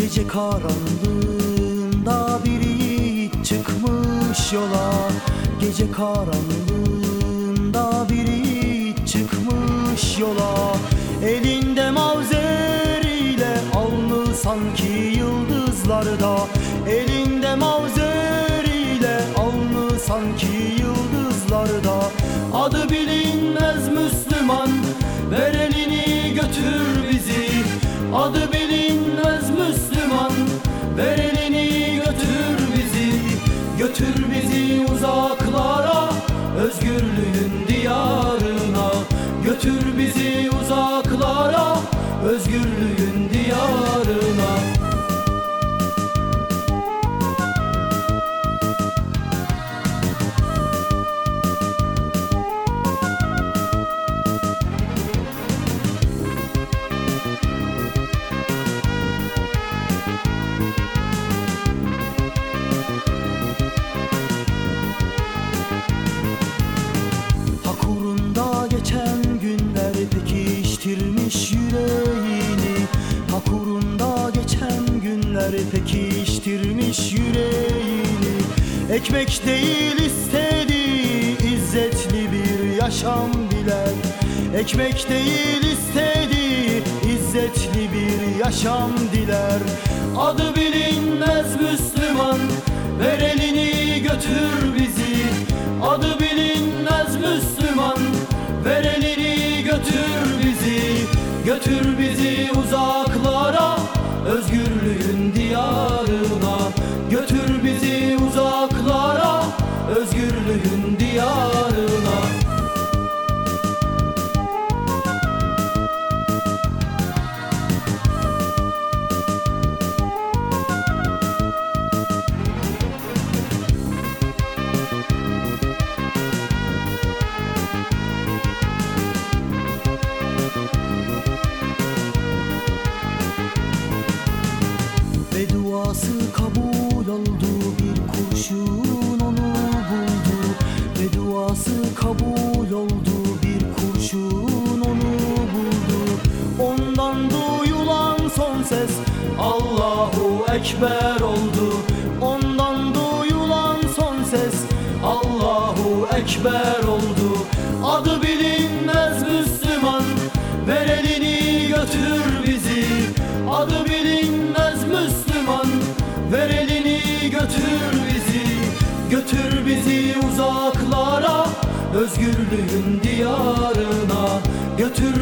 Gece karanlığında bir yiğit çıkmış yola. Gece karanlığında bir yiğit çıkmış yola. Elinde mavzer ile alnı sanki yıldızlarda. Elinde mavzer ile alnı sanki yıldızlarda. Adı bilinmez Müslüman ver elini götür bizi. Adı bilinmez bizi uzaklara özgürlüğün diyarına Ekmek değil istediği izzetli bir yaşam diler. Ekmek değil istediği izzetli bir yaşam diler. Adı bilinmez Müslüman ver elini götür bizi. Adı bilinmez Müslüman Ver elini götür bizi. Götür bizi uzaklara Özgürlüğün diyarına. Götür bizi uzaklara Özgürlüğün diyarına. Ve Ekber oldu. Ondan duyulan son ses Allahu Ekber oldu. Adı bilinmez Müslüman Ver elini götür bizi. Adı bilinmez Müslüman Ver elini götür bizi. Götür bizi uzaklara Özgürlüğün diyarına. Götür